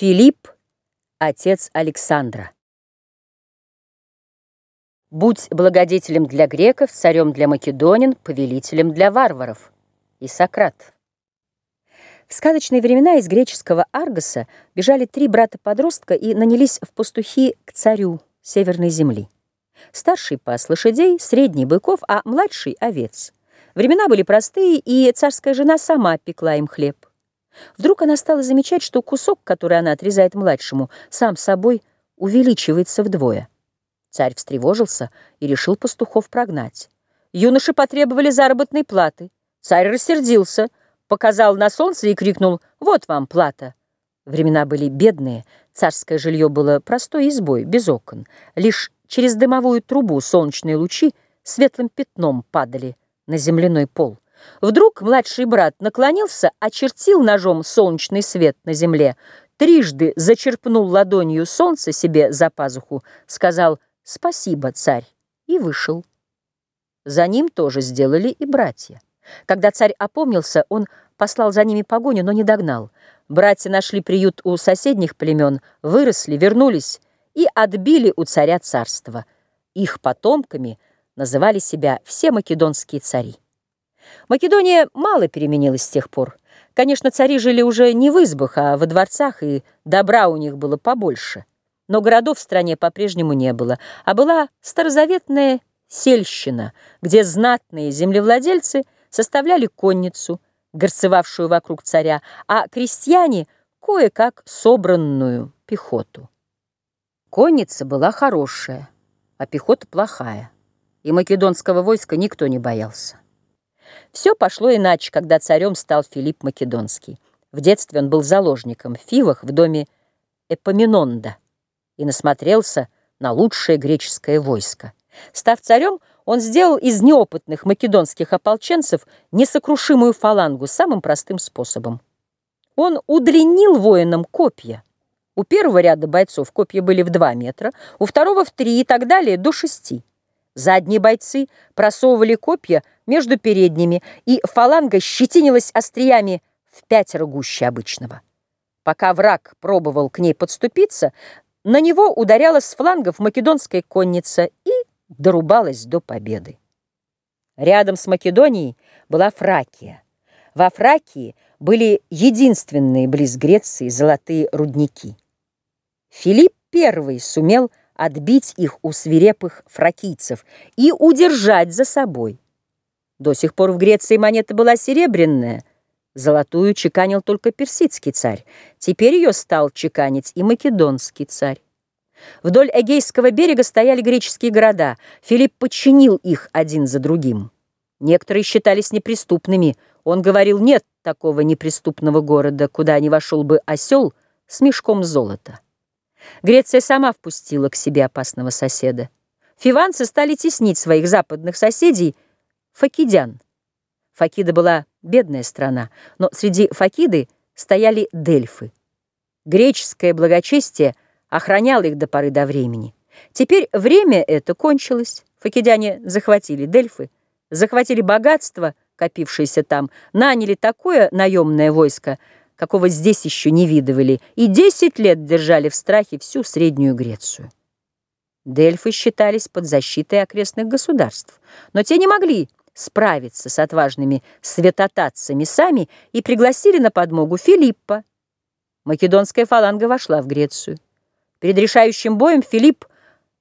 Филипп, отец Александра. Будь благодетелем для греков, царем для македонин, повелителем для варваров. И Сократ. В сказочные времена из греческого Аргоса бежали три брата-подростка и нанялись в пастухи к царю северной земли. Старший пас лошадей, средний быков, а младший — овец. Времена были простые, и царская жена сама пекла им хлеб. Вдруг она стала замечать, что кусок, который она отрезает младшему, сам собой увеличивается вдвое. Царь встревожился и решил пастухов прогнать. Юноши потребовали заработной платы. Царь рассердился, показал на солнце и крикнул «Вот вам плата!». Времена были бедные, царское жилье было простой избой, без окон. Лишь через дымовую трубу солнечные лучи светлым пятном падали на земляной пол. Вдруг младший брат наклонился, очертил ножом солнечный свет на земле, трижды зачерпнул ладонью солнце себе за пазуху, сказал «Спасибо, царь» и вышел. За ним тоже сделали и братья. Когда царь опомнился, он послал за ними погоню, но не догнал. Братья нашли приют у соседних племен, выросли, вернулись и отбили у царя царство. Их потомками называли себя все македонские цари. Македония мало переменилась с тех пор. Конечно, цари жили уже не в избах, а во дворцах, и добра у них было побольше. Но городов в стране по-прежнему не было, а была старозаветная сельщина, где знатные землевладельцы составляли конницу, горцевавшую вокруг царя, а крестьяне — кое-как собранную пехоту. Конница была хорошая, а пехота плохая, и македонского войска никто не боялся. Все пошло иначе, когда царем стал Филипп Македонский. В детстве он был заложником в Фивах в доме Эпоминонда и насмотрелся на лучшее греческое войско. Став царем, он сделал из неопытных македонских ополченцев несокрушимую фалангу самым простым способом. Он удлинил воинам копья. У первого ряда бойцов копья были в 2 метра, у второго в 3 и так далее до 6. Задние бойцы просовывали копья между передними, и фаланга щетинилась остриями в пятеро гуще обычного. Пока враг пробовал к ней подступиться, на него ударяла с флангов македонская конница и дорубалась до победы. Рядом с Македонией была Фракия. Во Фракии были единственные близ Греции золотые рудники. Филипп I сумел отбить их у свирепых фракийцев и удержать за собой. До сих пор в Греции монета была серебряная, золотую чеканил только персидский царь, теперь ее стал чеканить и македонский царь. Вдоль Эгейского берега стояли греческие города, Филипп подчинил их один за другим. Некоторые считались неприступными, он говорил, нет такого неприступного города, куда не вошел бы осел с мешком золота. Греция сама впустила к себе опасного соседа. Фиванцы стали теснить своих западных соседей, факидян. Факида была бедная страна, но среди факиды стояли дельфы. Греческое благочестие охраняло их до поры до времени. Теперь время это кончилось. Факидяне захватили дельфы, захватили богатство, копившееся там, наняли такое наемное войско – какого здесь еще не видывали, и десять лет держали в страхе всю Среднюю Грецию. Дельфы считались под защитой окрестных государств, но те не могли справиться с отважными святотатцами сами и пригласили на подмогу Филиппа. Македонская фаланга вошла в Грецию. Перед решающим боем Филипп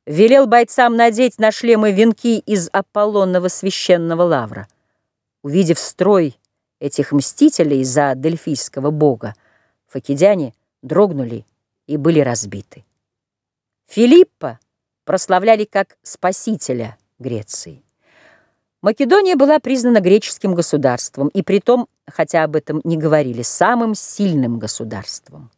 велел бойцам надеть на шлемы венки из Аполлонного священного лавра. Увидев строй этих мстителей за дельфийского бога, факидяне дрогнули и были разбиты. Филиппа прославляли как спасителя Греции. Македония была признана греческим государством, и притом, хотя об этом не говорили, самым сильным государством.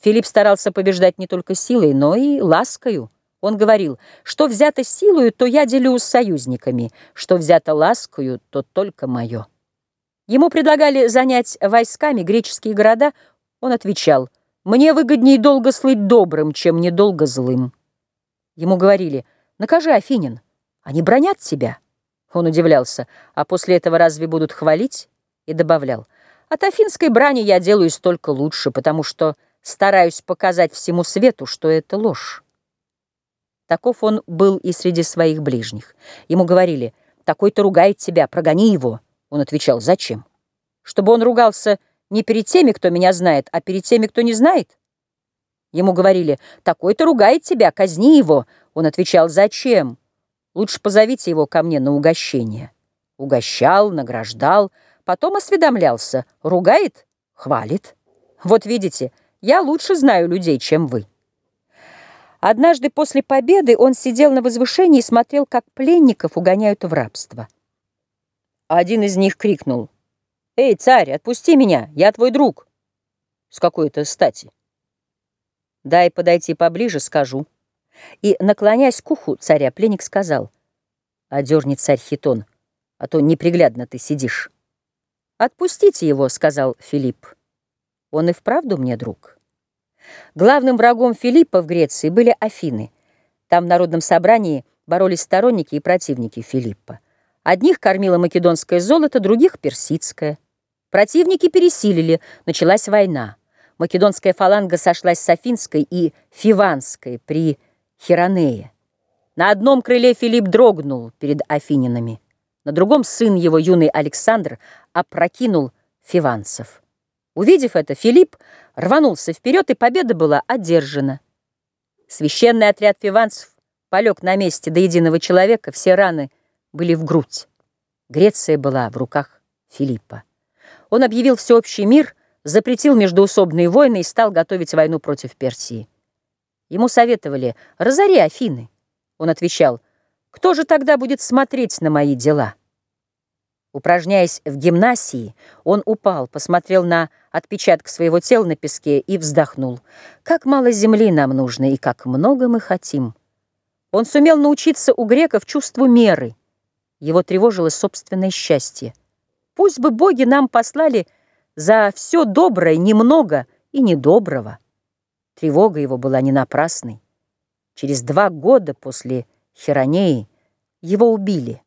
Филипп старался побеждать не только силой, но и ласкою. Он говорил, что взято силою, то я делю с союзниками, что взято ласкою, то только мое. Ему предлагали занять войсками греческие города. Он отвечал, «Мне выгоднее долго слыть добрым, чем недолго злым». Ему говорили, «Накажи, Афинин, они бронят тебя». Он удивлялся, а после этого разве будут хвалить? И добавлял, «От афинской брани я делаюсь только лучше, потому что стараюсь показать всему свету, что это ложь. Таков он был и среди своих ближних. Ему говорили, такой-то ругает тебя, прогони его. Он отвечал, зачем? Чтобы он ругался не перед теми, кто меня знает, а перед теми, кто не знает? Ему говорили, такой-то ругает тебя, казни его. Он отвечал, зачем? Лучше позовите его ко мне на угощение. Угощал, награждал, потом осведомлялся. Ругает? Хвалит. Вот видите, я лучше знаю людей, чем вы. Однажды после победы он сидел на возвышении и смотрел, как пленников угоняют в рабство. Один из них крикнул. «Эй, царь, отпусти меня, я твой друг!» «С какой-то стати?» «Дай подойти поближе, скажу». И, наклоняясь к уху царя, пленник сказал, «Одерни, царь Хитон, а то неприглядно ты сидишь». «Отпустите его», — сказал Филипп. «Он и вправду мне друг». Главным врагом Филиппа в Греции были Афины. Там в народном собрании боролись сторонники и противники Филиппа. Одних кормило македонское золото, других — персидское. Противники пересилили, началась война. Македонская фаланга сошлась с Афинской и Фиванской при Хиронее. На одном крыле Филипп дрогнул перед афининами, на другом сын его, юный Александр, опрокинул фиванцев. Увидев это, Филипп рванулся вперед, и победа была одержана. Священный отряд фиванцев полег на месте до единого человека, все раны были в грудь. Греция была в руках Филиппа. Он объявил всеобщий мир, запретил междоусобные войны и стал готовить войну против Персии. Ему советовали «разори Афины». Он отвечал «Кто же тогда будет смотреть на мои дела?» Упражняясь в гимнасии, он упал, посмотрел на отпечаток своего тела на песке и вздохнул. «Как мало земли нам нужно и как много мы хотим». Он сумел научиться у греков чувству меры. Его тревожило собственное счастье. Пусть бы боги нам послали за все доброе немного и недоброго. Тревога его была не напрасной. Через два года после Херонеи его убили.